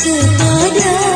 kepada